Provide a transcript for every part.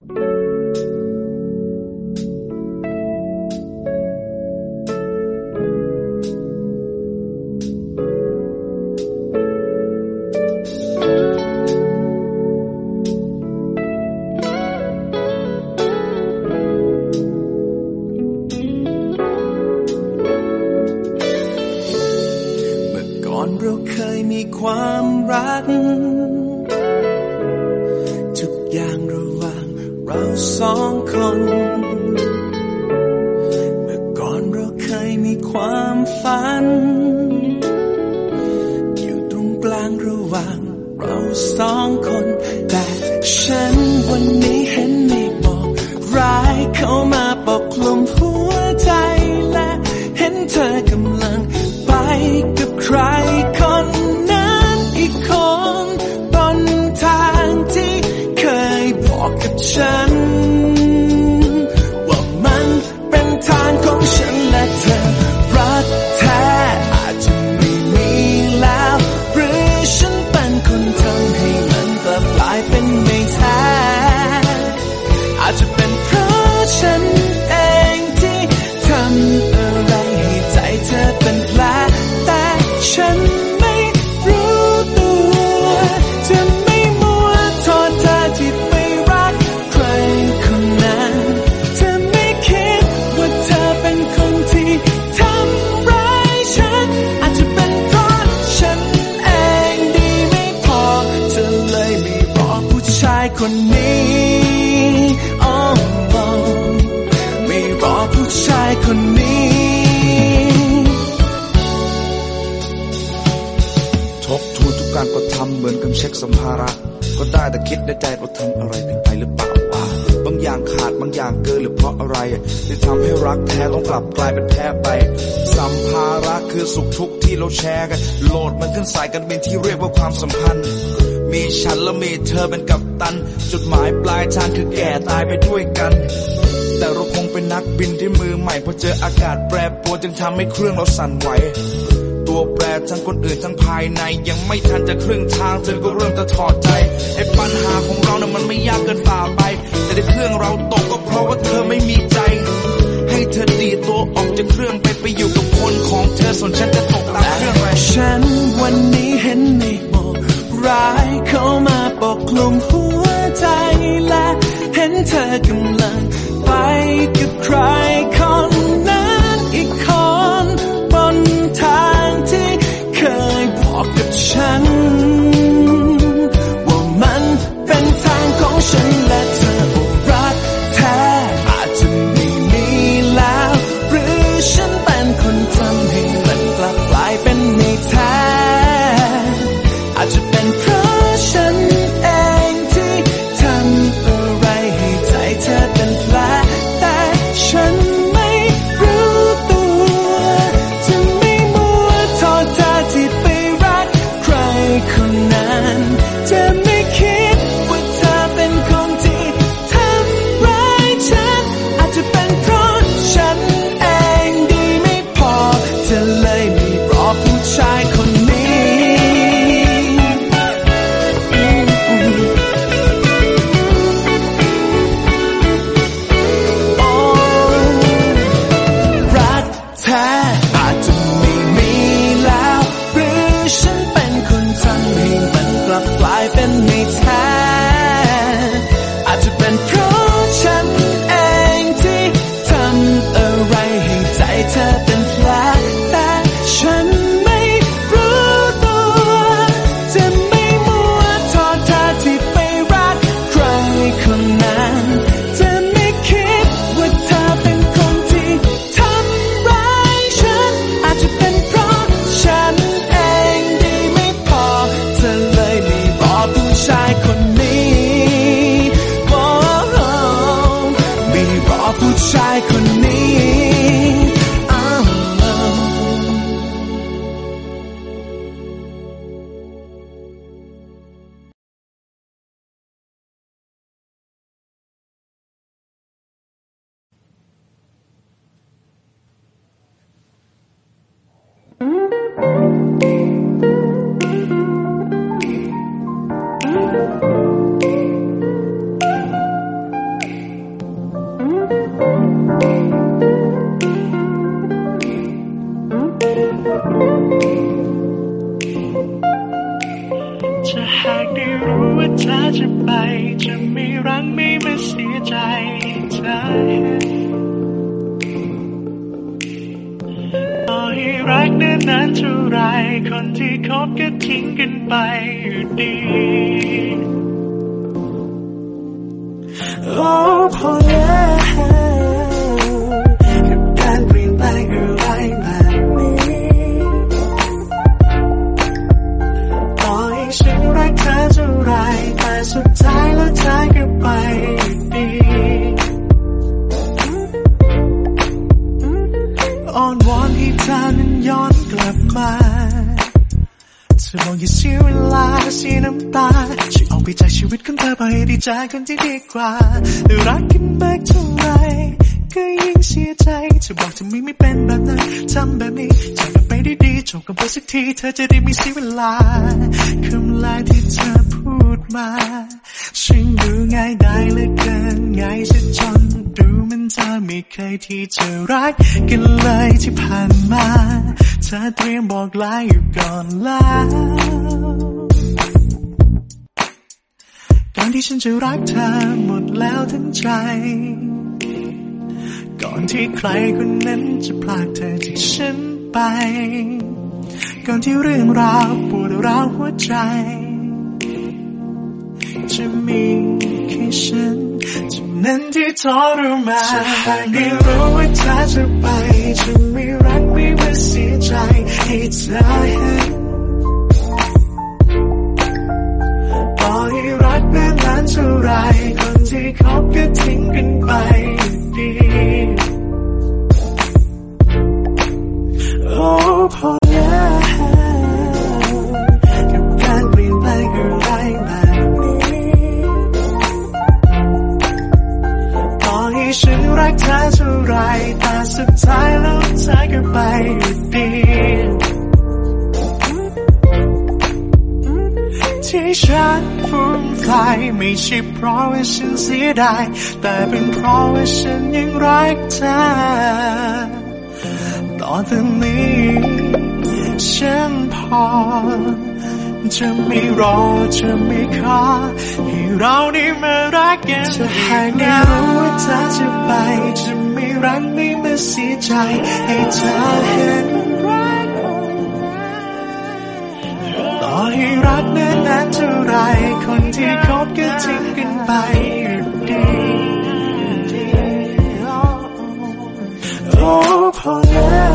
you ที่ทำให้รักแท้ต้องกลับกลายเป็นแพ้ไป สัมภาระคือสุขทุกข์ที่เราแชร์กัน โหลดมันขึ้นสายกันเป็นที่เรียกว่าความสัมพันธ์ มีฉันและมีเธอเป็นกัปตัน จุดหมายปลายทางคือแก่ตายไปด้วยกัน แต่เราคงเป็นนักบินที่มือใหม่พอเจออากาศแปรปรวนจึงทำให้เครื่องเราสั่นไหว ตัวแปรทั้งคนอื่นทั้งภายใน ยังไม่ทันจะครึ่งทางเธอก็เริ่มจะถอดใจไอ้ปัญหาของเราเนี่ยมันไม่ยากเกินฝ่าไป แต่ในเครื่องเราตกก็เพราะว่าเธอไม่มีใจ ให้เธอดีตัวออกจากเครื่องไปไปอยู่กับคนของเธอส่วนฉันจะตกตามเครื่องไปฉันวันนี้เห็นในหมอกร้ายเข้ามาปกคลุมหัวใจและเห็นเธอกำลังไปกับใครคนนั้น อกกับฉัน ให้รักนานนานเท่าไร คนที่คบก็ทิ้งกันไปอยู่ดี โอ้พอแล้ว สีน้ำตาช่วยเอาไปจากชีวิตของเธอไปให้ด้เจคนที่ดีกว่ารักกันมากเท่าไรก็ยิ่งเสียใจเธอบอกจะไม่ไม่เป็นแบบนั้นทำแบบนี้จากกันไปด้ดีจบกันไปสักทีเธอจะได้ม่เสียเวลาคำลายที่เธอพูดมาฉันดูง่ายได้เหลือเกินง่ายซะจนดูมันเธอไม่เคยที่จะรักกันเลยที่ผ่านมาเธอเตรียมบอกลาอยู่ก่อนแล้ว อนที่ฉันจะรักเธอหมดแล้วทั้งใจ ก่อนที่ใครคนนั้นจะพลากเธอจากฉันไป ก่อนที่เรื่องราวปวดร้าวหัวใจ จะมีแค่ฉันเท่านั้นที่ทรมานจะไม่รู้ว่าเธอจะไป จะไม่รักไม่มาเสียใจให้เธอเห็น ให้รักนานนานเท่าไรคนที่คบก็ทิ้งกันไปดีโฟุ้งไม่ใช่เพราะว่าฉันเสียดายแต่เป็นเพราะว่าฉันยังรักเธอต่อจากนี้ฉันพอ จะไม่รอจะไม่ขอให้เราได้มารักกันจะให้ไม่รู้ว่าเธอจะไป จะไม่รักไม่มาเสียใจให้เธอเห็น เท่าไรคนที่คบก็ทิ้งกันไปอยู่ดีโอ้พอแล้ว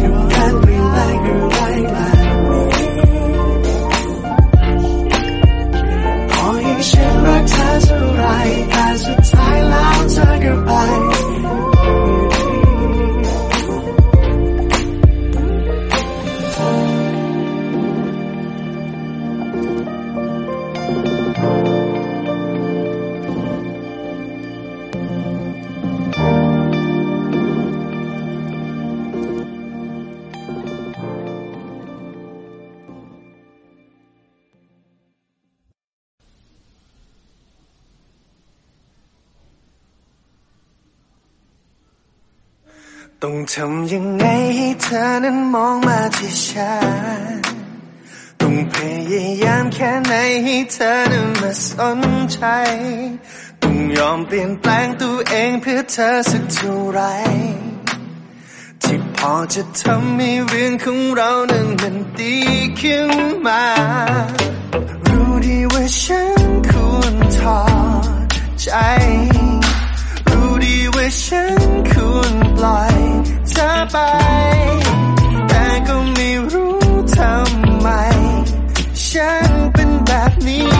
กับการเปลี่ยนแปลงอะไรแบบนี้ขอให้ฉันรักเธอเท่าไรแต่สุดท้ายแล้วเธอก็ไป ทำยังไงให้เธอนั้นมองมาที่ฉัน ต้องพยายามแค่ไหนให้เธอนั้นมาสนใจ ต้องยอมเปลี่ยนแปลงตัวเองเพื่อเธอสักเท่าไร ที่พอจะทำให้เรื่องของเรานั้นมันดีขึ้นมา รู้ดีว่าฉันควรถอดใจ รู้ดีว่าฉันควรปล่อย เธอไป แต่ก็ไม่รู้ทำไม ฉันเป็นแบบนี้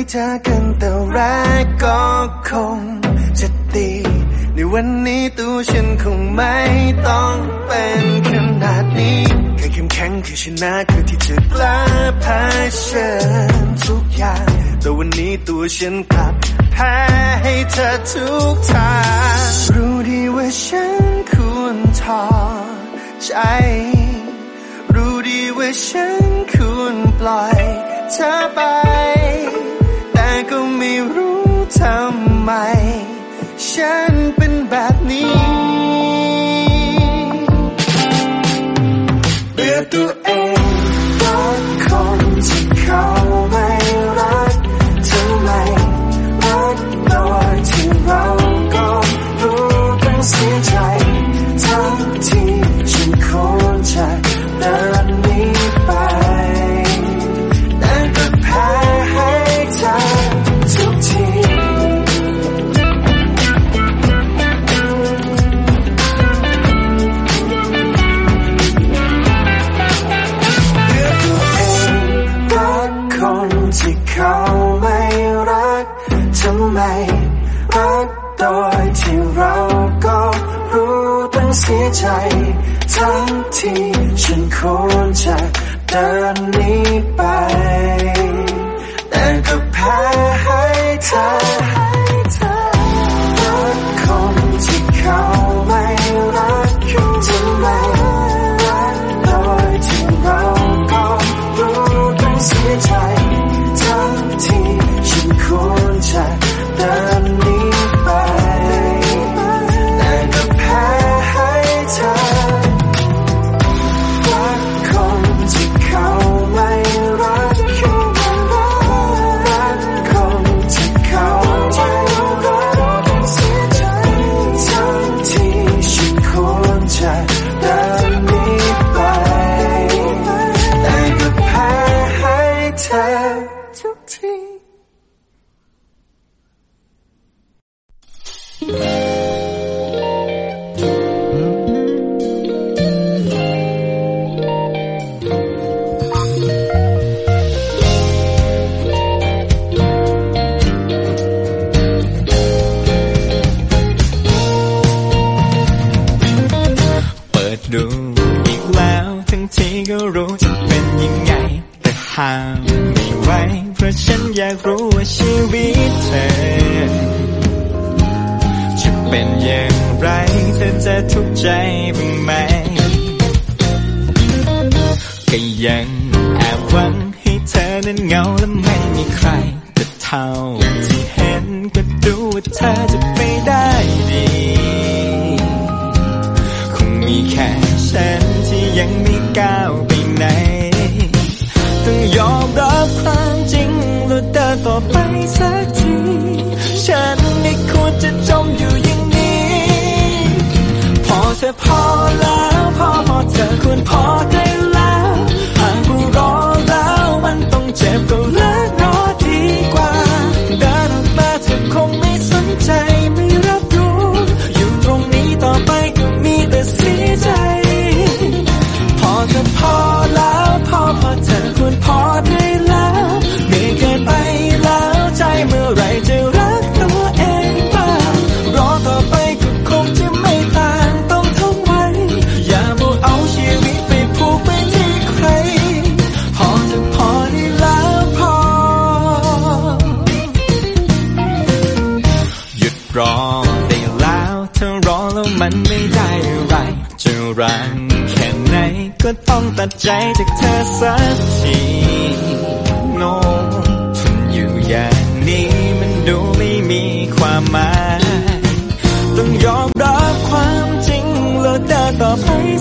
นั้เธอเกันแต่แรกก็คงจะดี ในวันนี้ตัวฉันคงไม่ต้องเป็นขนาดนี้แค่เข้มแข็งคือชนะคือที่เธอกล้าเผชิญทุกอย่าง แต่วันนี้ตัวฉันกลับแพ้ให้เธอทุกทางรู้ดีว่าฉันควรถอใจรู้ดีว่าฉันควรปล่อยเธอไป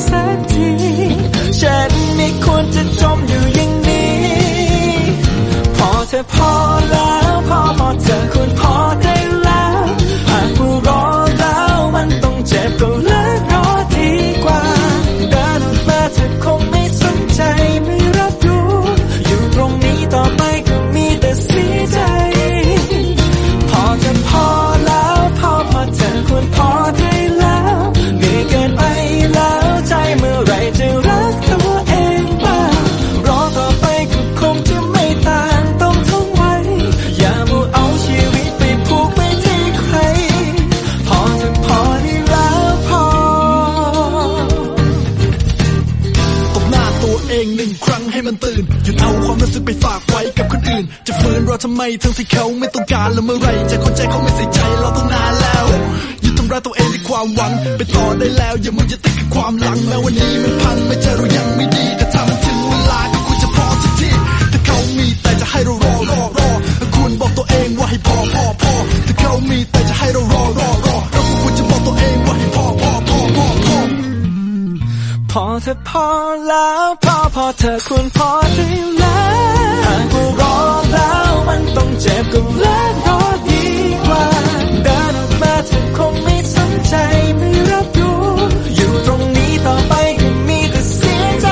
ต่ ทำไมทั้งที่เขาไม่ต้องการและเมื่อไรจะคนใจเขาไม่ใส่ใจเราตั้งนานแล้วยึดทำร้ายตัวเองด้วยความหวังไปต่อได้แล้ว อย่ามัวจะติดกับความหลังแม้วันนี้มันพังไม่เจอเรายังไม่ดีแต่ถ้ามันถึงเวลาก็ควรจะพอสักทีแต่เขามีแต่จะให้เรารอรอรอคุณบอกตัวเองว่าให้พอพอพอแต่เขามีแต่จะให้เรารอรอรอเราก็ควรจะบอกตัวเองว่าให้พอพอพอพอพอพอเธอพอแล้วพอพอเธอควรพอได้แล้วหากเรา เจ็บก็เลิกรอดีกว่าเดินออกมาเธอคงไม่สนใจไม่รับรู้อยู่ตรงนี้ต่อไปก็มีแต่เสียใจ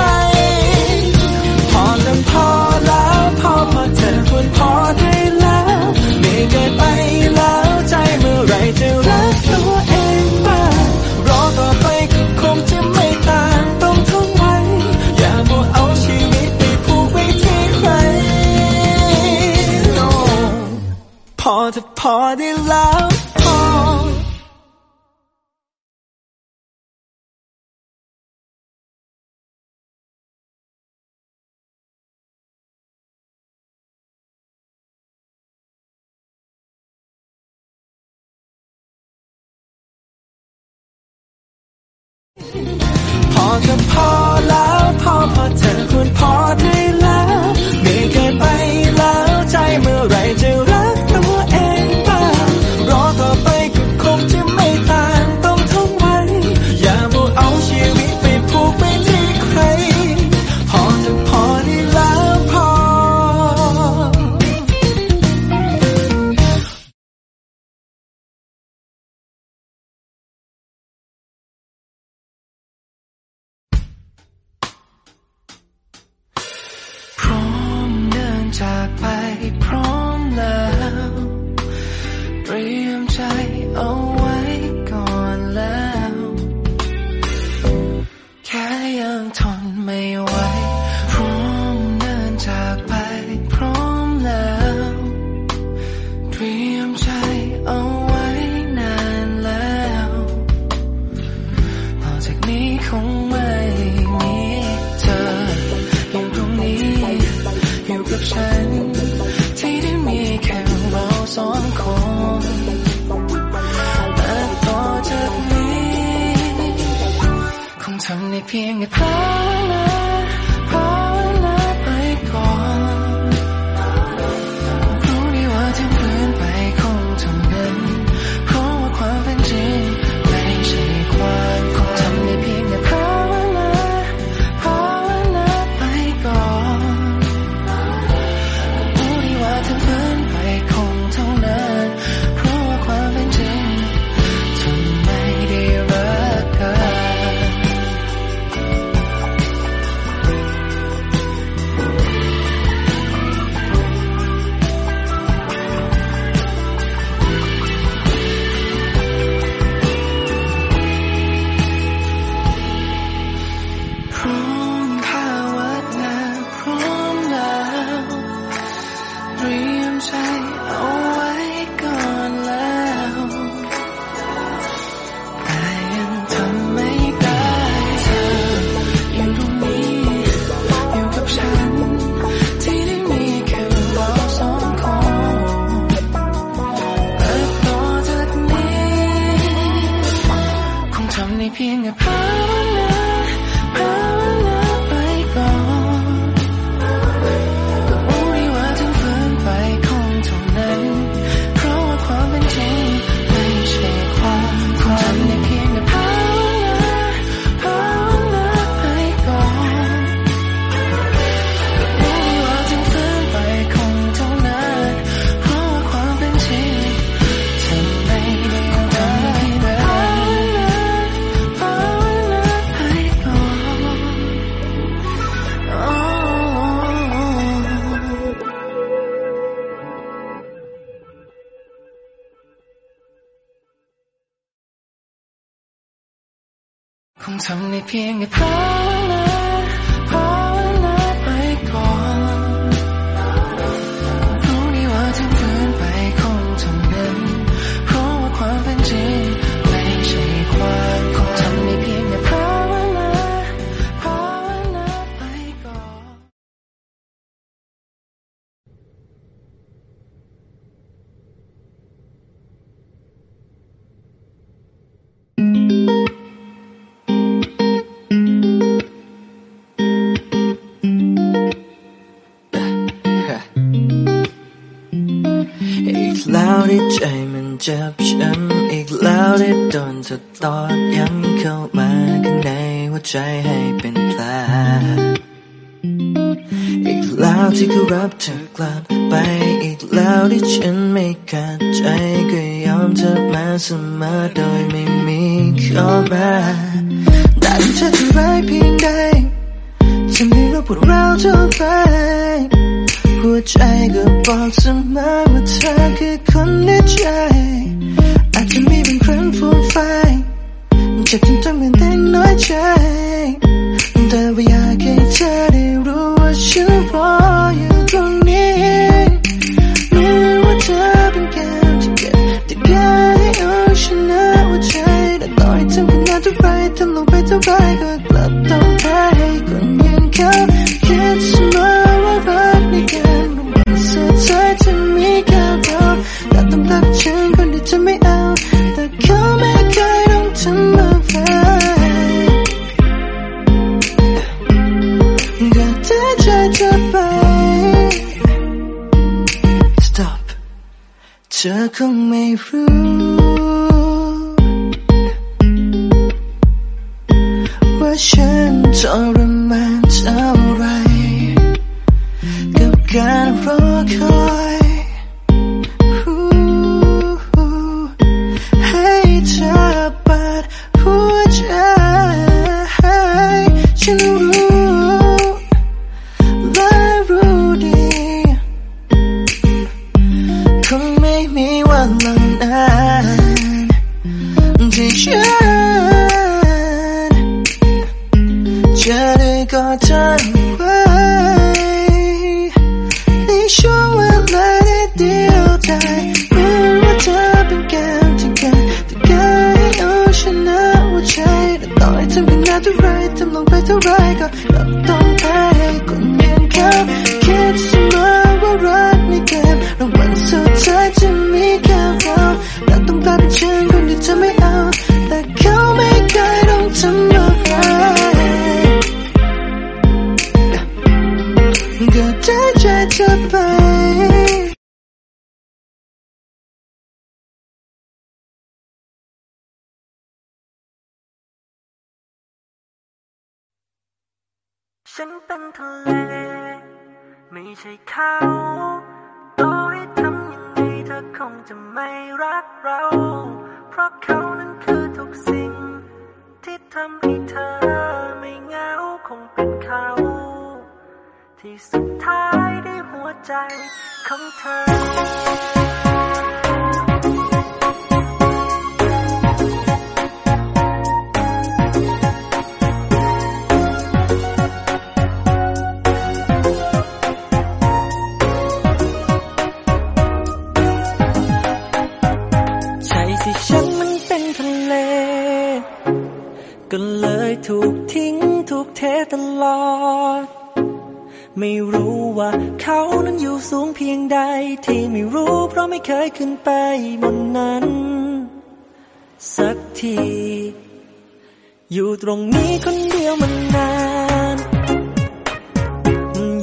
พอจำพอแล้วพอพอเธอควรพอได้แล้วไม่เกินไปแล้วใจเมื่อไรจะรัก heart in love. me ping a follow. 从你偏给他 จ็บช้ำอีกแล้วได้โดนเธอตอกย้ำเข้ามาข้างในหัวใจให้เป็นแผลอีกแล้วที่เขารับเธอกลับไปอีกแล้วที่ฉันไม่ขาดใจก็ยอมเธอมาเสมอโดยไม่มีข้อแม้แต่เธอจะร้ายเพียงใดจะมีเราพวกเราเท่าไร หัวใจก็บอกเสมอว่าเธอคือคนในใจ อาจจะมีบางครั้งฟูมไฟเจ็บจนต้องเหมือนแต่น้อยใจ แต่ว่าอยากให้เธอได้รู้ว่าฉันรออยู่ตรงนี้ไม่ว่าเธอเป็นแก้วที่เก็บแต่แค่ให้เอาชนะหัวใจแต่ต่อให้ทำขนาดเท่าไรทำลงไปเท่าไรก็กลับต้องแพ้ให้คนอย่างเขา งจะไม่รักเรา เพราะเขานั้นคือทุกสิ่ง ที่ทำให้เธอไม่เหงาคงเป็นเขา ที่สุดท้ายได้หัวใจของเธอ ไม่รู้ว่าเขานั้นอยู่สูงเพียงใด ที่ไม่รู้เพราะไม่เคยขึ้นไปบนนั้น สักที อยู่ตรงนี้คนเดียวมันนาน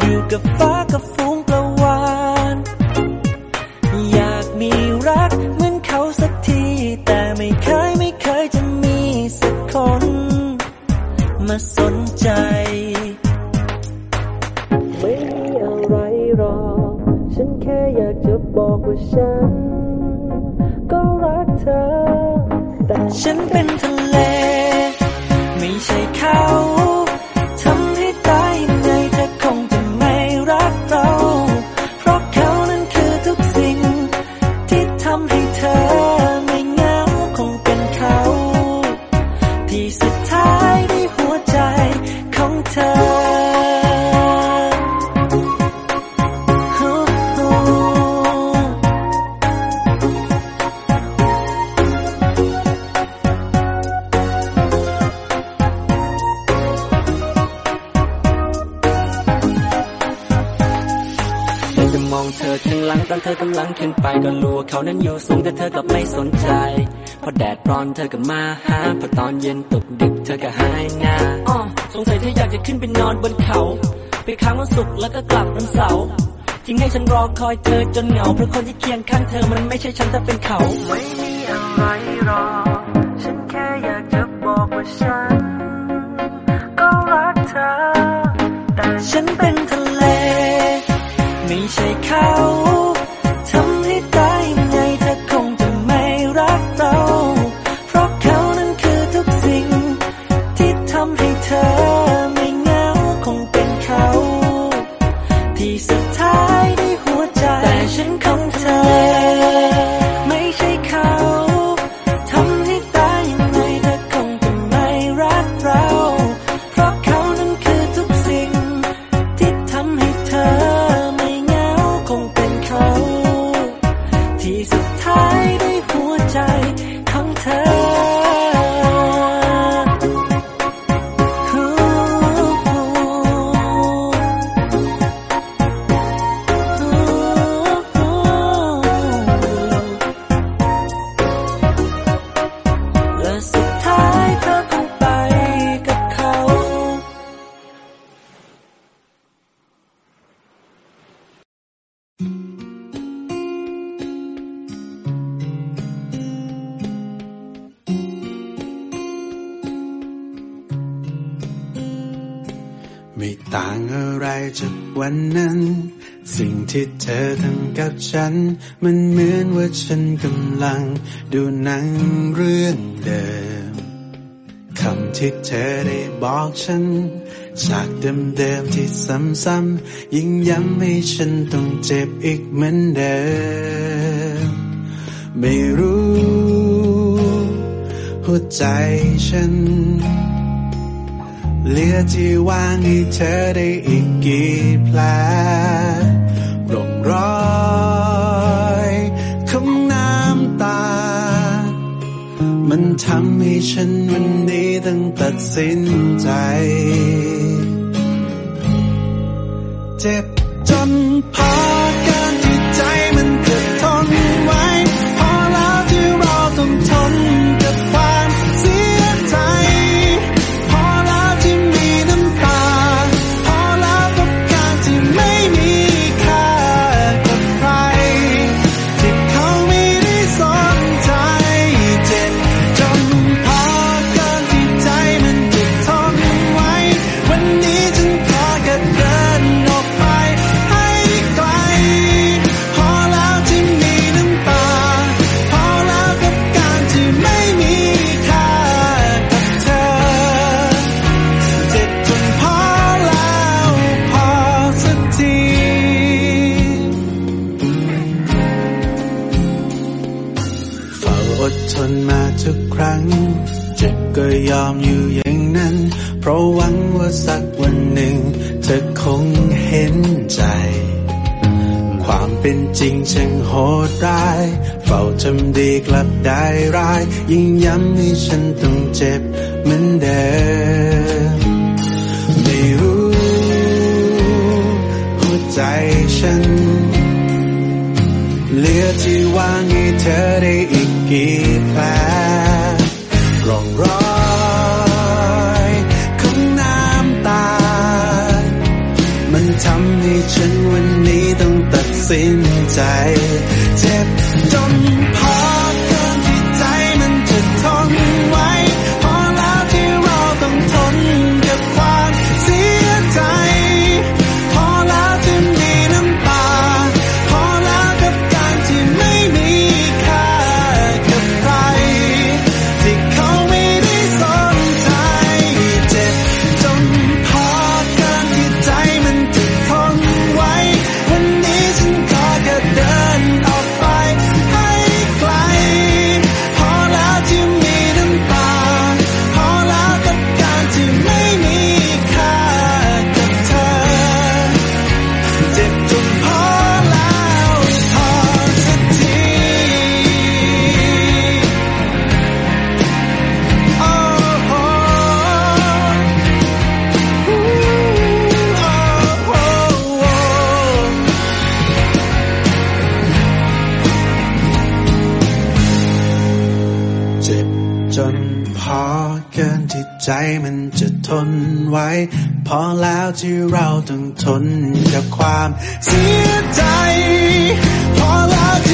อยู่กับฟ้ากับฝูงประวานอยากมีรักเหมือนเขาสักที แต่ไม่เคยไม่เคยจะมีสักคน มาสนใจ ฉัน ก็รักเธอ แต่ฉันเป็นทะเล ไม่ใช่เขา เธอกำลังขึ้นไปก็รู้ว่าเขานั้นอยู่สูงแต่เธอกลับไม่สนใจ พอแดดร้อนเธอก็มาหา พอตอนเย็นตกดึกเธอก็หายหน้าอ้อสงสัยเธออยากจะขึ้นไปนอนบนเขา ไปค้างวันศุกร์แล้วก็กลับวันเสาร์ที่ให้ฉันรอคอยเธอจนเหงาเพราะคนที่เคียงข้างเธอมันไม่ใช่ฉันแต่เป็นเขา ไม่มีอะไรรอฉันแค่อยากจะบอกว่าฉัน ก็รักเธอ แต่ฉันเป็นทะเล ไม่ใช่เขา ไม่ต่างอะไรจากวันนั้น สิ่งที่เธอทำกับฉัน มันเหมือนว่าฉันกำลัง ดูหนังเรื่องเดิมคำที่เธอได้บอกฉันจากเดิมๆที่ซ้ำๆยิ่งย้ำให้ฉันต้องเจ็บอีกเหมือนเดิม ไม่รู้ หัวใจฉัน เหลือที่ว่างให้เธอได้อีกกี่แผลร่องรอยของน้ำตา มันทำให้ฉันวันนี้ต้องตัดสินใจ เจ็บจน เจ็บก็ยอมอยู่อย่างนั้น เพราะหวังว่าสักวันหนึ่ง เธอคงเห็นใจ ความเป็นจริงช่างโหดร้าย เฝ้าทำดีกลับได้ร้าย ยิ่งย้ำให้ฉันต้องเจ็บเหมือนเดิมไม่รู้หัวใจฉันเหลือที่ว่างให้เธอได้อีกกี่แผล ร่องรอยของน้ำตา มันทำให้ฉันวันนี้ต้องตัดสินใจ เจ็บ ใจมันจะทนไว้ พอแล้วที่เราต้องทนกับความเสียใจ พอแล้วที่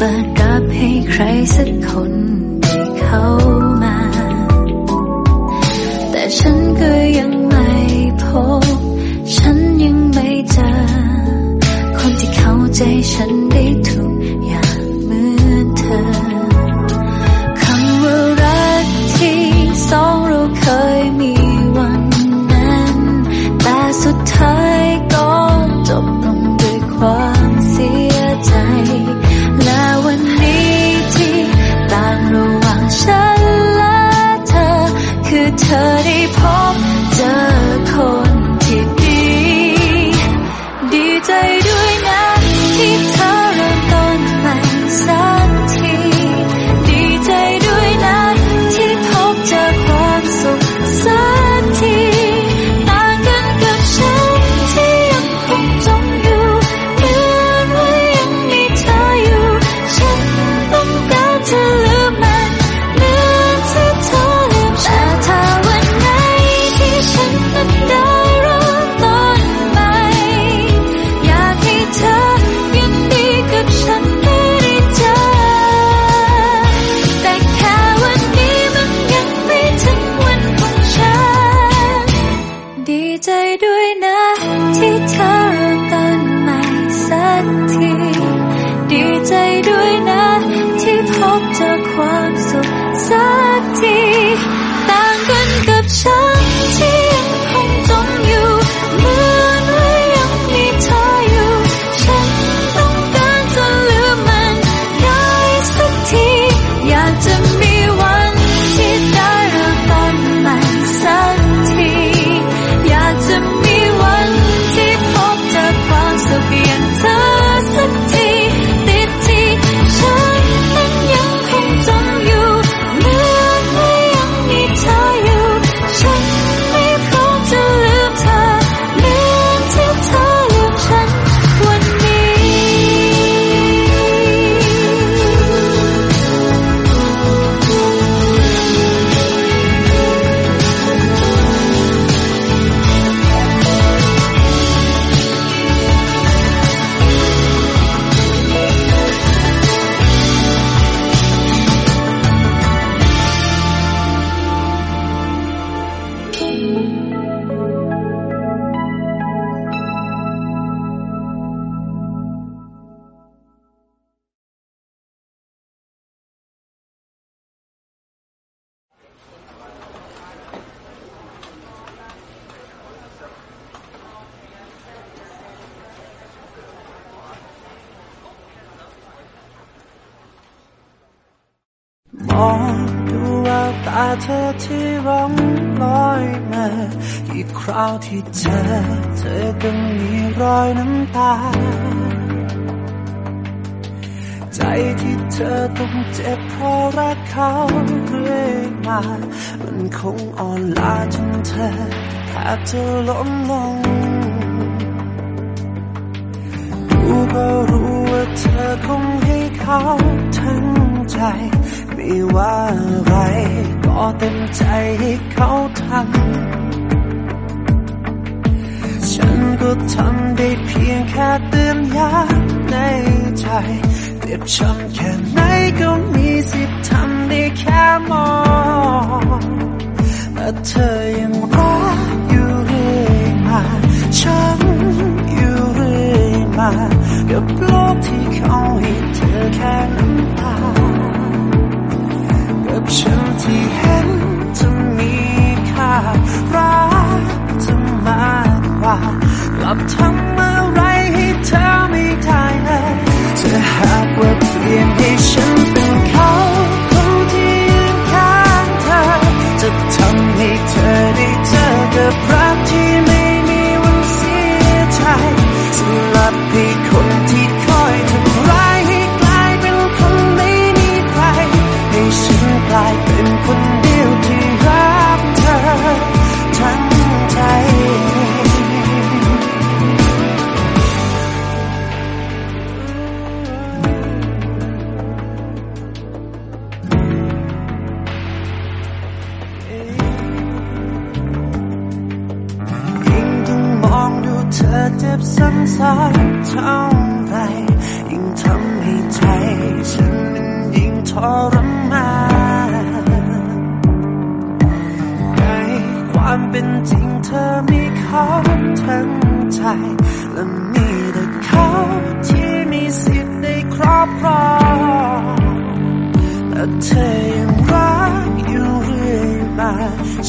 ปิดรับให้ใครสักคนได้เขาาที่เจอเธอก็มีรอยน้ำตา ใจที่เธอต้องเจ็บเพราะรักเขาเรื่อยมา มันคงอ่อนล้าจนเธอแทบจะล้มลงกูก็รู้ว่าเธอคงให้เขาทั้งใจไม่ว่าอะไรก็เต็มใจให้เขาทำ ก็ทำได้เพียงแค่เตือนยาในใจเจ็บช้ำแค่ไหนก็มีสิทธิ์ทำได้แค่มองแต่เธอยังรักอยู่เรื่อยมาฉันอยู่เรื่อยมากับโลกที่เขาให้เธอแค่น้ำตากับฉันที่เห็นจะมีค่ารักจะมากกว่า กลับทำอะไรให้เธอไม่ได้เลยเธอหากว่าเปลี่ยนให้ฉัน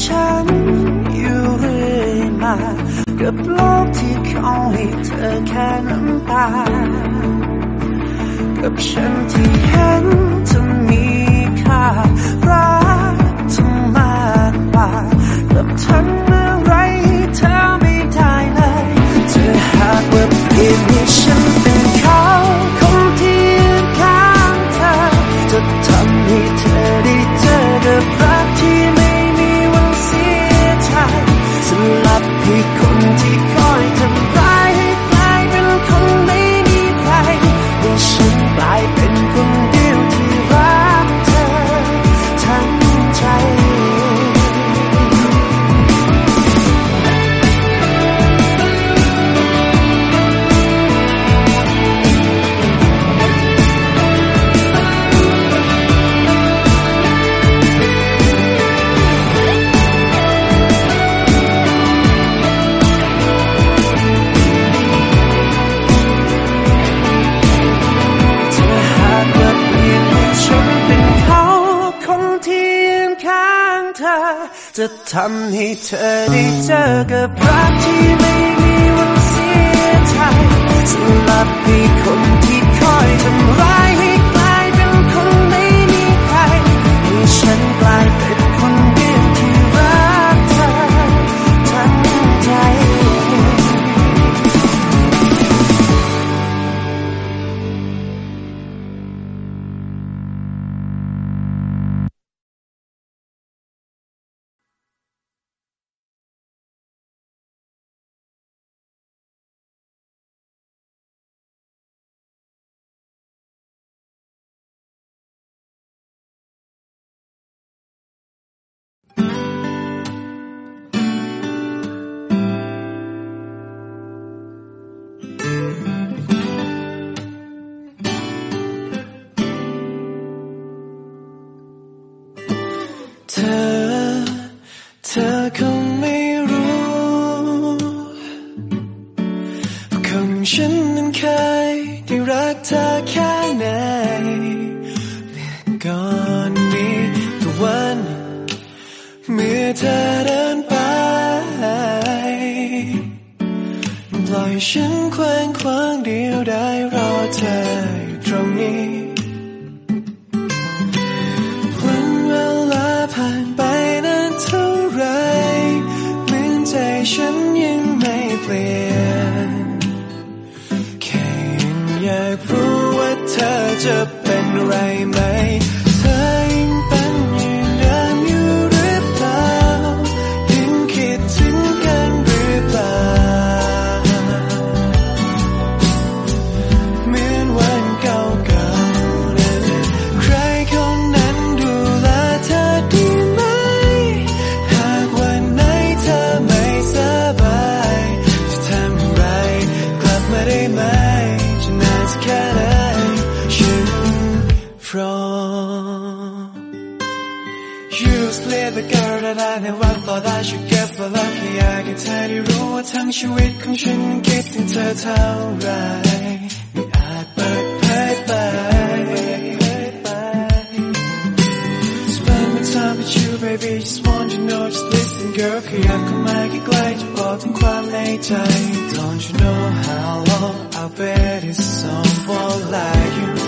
ฉันอยู่เรื่อยมากับโลกที่คอยให้เธอแค่น้ำตา กับฉันที่เห็นเธอมีค่ารักเธอมากกว่ากับฉัน ทำให้เธอได้เจอกับรักที่ไม่มีวันเสียใจสำหรับให้คนที่คอยทำร้ายให้ ฉันคิดถึงเธอเท่าไรไม่อาจเปิดเผยไป Spend my time with you baby just want you know just listen girl ขยับเข้ามาใกล้ๆจะบอกถึงความในใจ Don't you know how long I've waited someone like you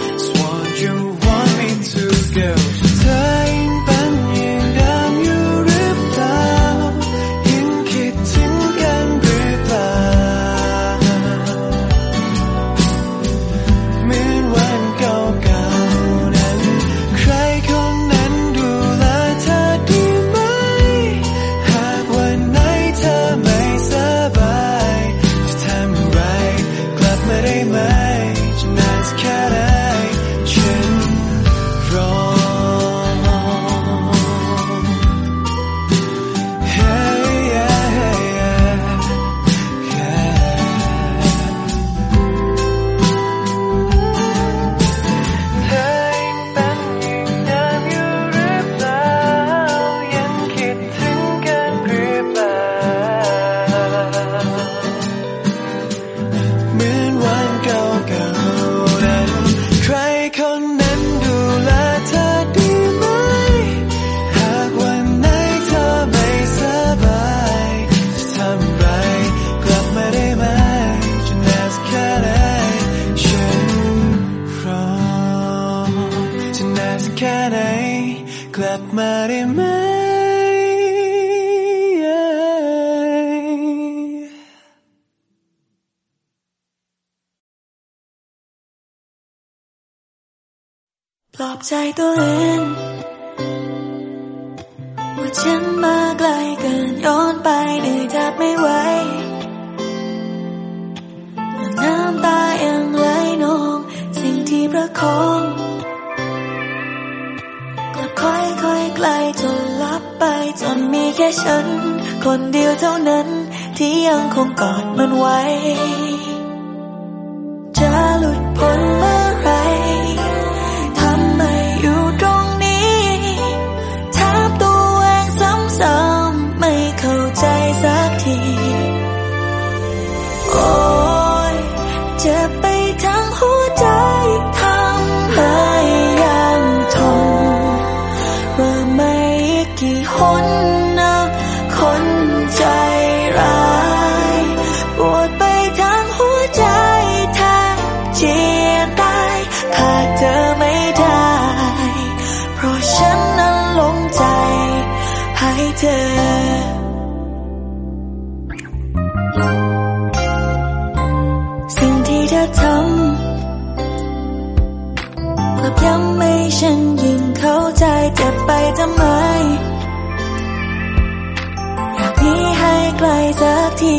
อบใจตัวเองว่าฉันมาไกลเกินย้อนไปเหนื่แทบไม่ไหวน้ำตายังไหลนอง สิ่งที่ประคองกลัค่อยค่อยไกลจนลับไปจนมีแค่ฉัน คนเดียวเท่านั้นที่ยังคงกอดมันไว้ จะหลุดพ้นไหม ที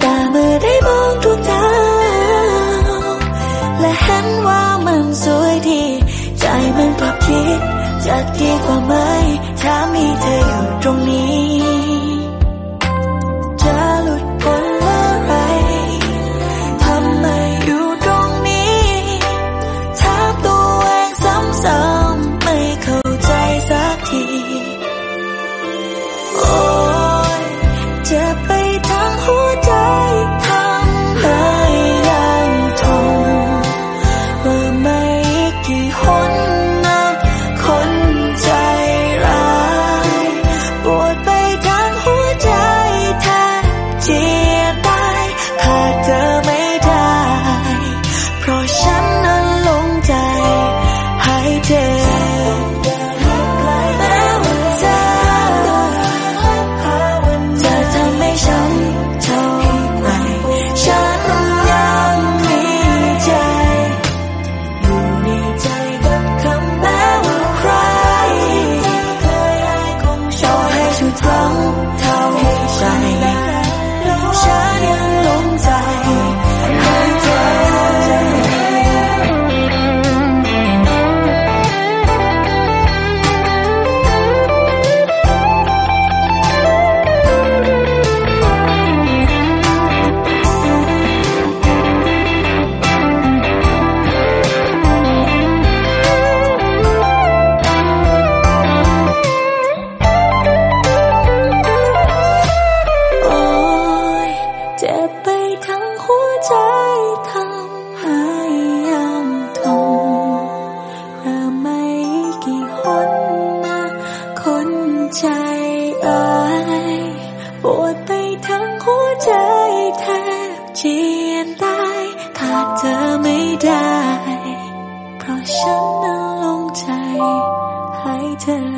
แต่เมื่อได้มองดวงดาวและเห็นว่ามันสวยดี ใจมันปรับคิดจะดีกว่าไหม ถ้ามีเธออยู่ตรงนี้ ใ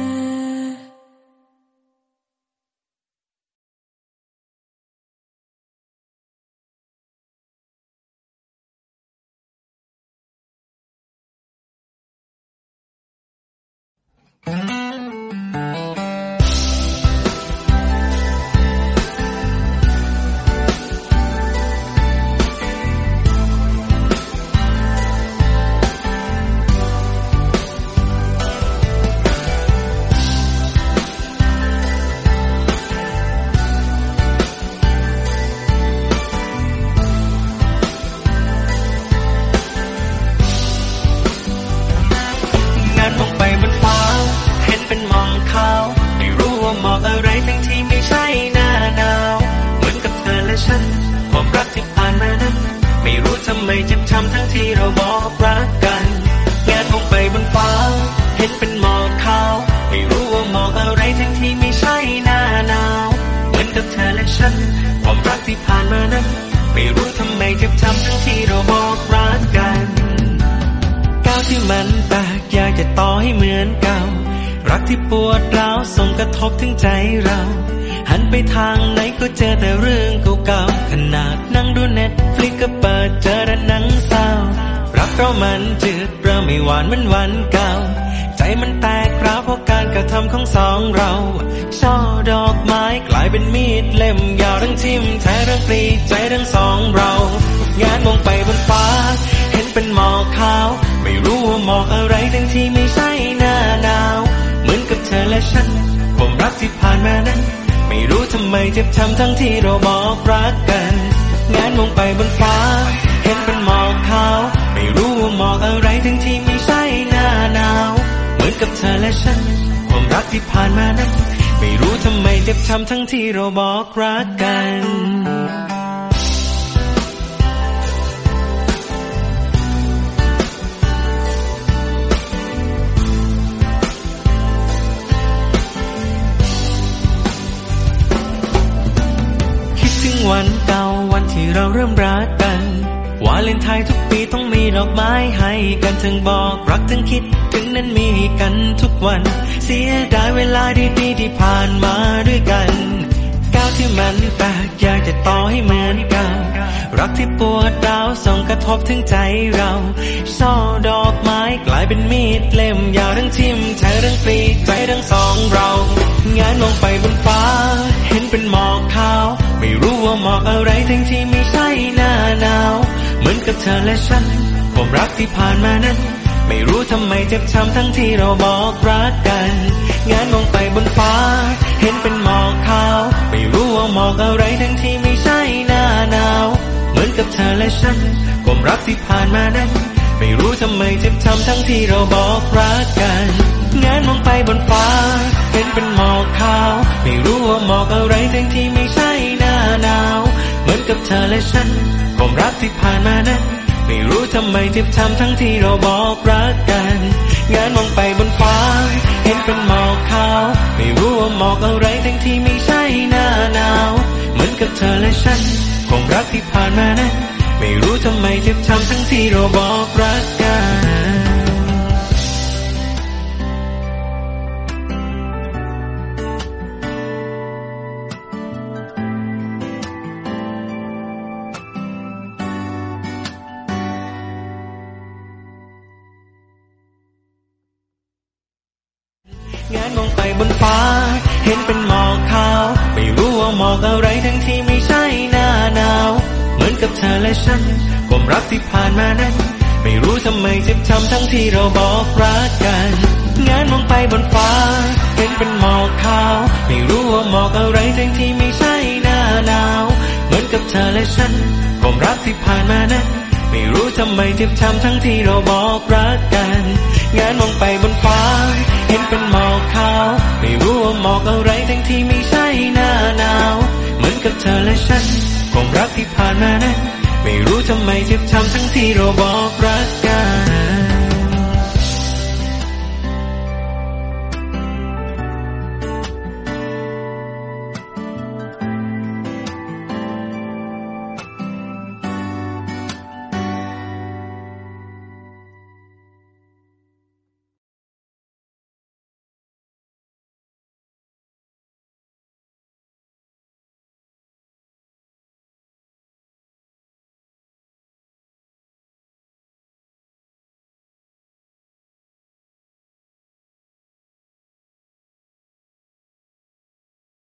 และฉัน ความรักที่ผ่านมานั้น ไม่รู้ทำไมเจ็บช้ำทั้งที่เราบอกรักกันงานมองไปบนฟ้า เห็นเป็นหมอกขาว ไม่รู้ว่าหมอกอะไรทั้งที่ไม่ใช่หน้าหนาว เหมือนกับเธอและฉัน ความรักที่ผ่านมานั้น ไม่รู้ทำไมเจ็บช้ำทั้งที่เราบอกรักกัน ที่เราเริ่มรักกัน วาเลนไทน์ทุกปีต้องมีดอกไม้ให้กันทั้งบอกรักทั้งคิดถึงนั้นมีกันทุกวัน เสียดายเวลาดีๆที่ผ่านมาด้วยกันก้าวที่มันแตกอยากจะต่อให้เหมือนเก่ารักที่ปวดร้าวส่งกระทบถึงใจเราช่อดอกไม้กลายเป็นมีดเล่มยาวทั้งทิมแทงทั้งปลีใจทั้งสองเรางานมองไปบนฟ้า เป็นหมอกขาว ไม่รู้ว่าหมอกอะไรทั้งที่ไม่ใช่หน้าหนาว เหมือนกับเธอและฉัน ความรักที่ผ่านมานั้น ไม่รู้ทำไมเจ็บช้ำทั้งที่เราบอกรักกัน งานมองไปบนฟ้า เห็นเป็นหมอกขาว ไม่รู้ว่าหมอกอะไรทั้งที่ไม่ใช่หน้าหนาว เหมือนกับเธอและฉัน ความรักที่ผ่านมานั้น ไม่รู้ทำไมเจ็บช้ำทั้งที่เราบอกรักกัน งานมองไปบนฟ้าเห็นเป็นหมอกขาว ไม่รู้ว่าหมอกอะไรทั้งที่ไม่ใช่หน้าหนาว เหมือนกับเธอและฉันความรักที่ผ่านมานั้น ไม่รู้ทำไมเจ็บช้ำทั้งที่เราบอกรักกัน งานมองไปบนฟ้า เห็นเป็นหมอกขาว ไม่รู้ว่าหมอกอะไรทั้งที่ไม่ใช่หน้าหนาว เหมือนกับเธอและฉันความรักที่ผ่านมานั้น ไม่รู้ทำไมเจ็บช้ำทั้งที่เราบอกรักกัน ที่เราบอกรักกัน งานมองไปบนฟ้าเห็นเป็นหมอกขาว ไม่รู้ว่าหมอกอะไรทั้งที่ไม่ใช่หน้าหนาว เหมือนกับเธอและฉันความรักที่ผ่านมานั้น ไม่รู้ทำไมเจ็บช้ำทั้งที่เราบอกรักกัน งานมองไปบนฟ้า เห็นเป็นหมอกขาว ไม่รู้ว่าหมอกอะไรทั้งที่ไม่ใช่หน้าหนาว เหมือนกับเธอและฉันความรักที่ผ่านมานั้น ไม่รู้ทำไมเจ็บช้ำทั้งที่เราบอกรักกัน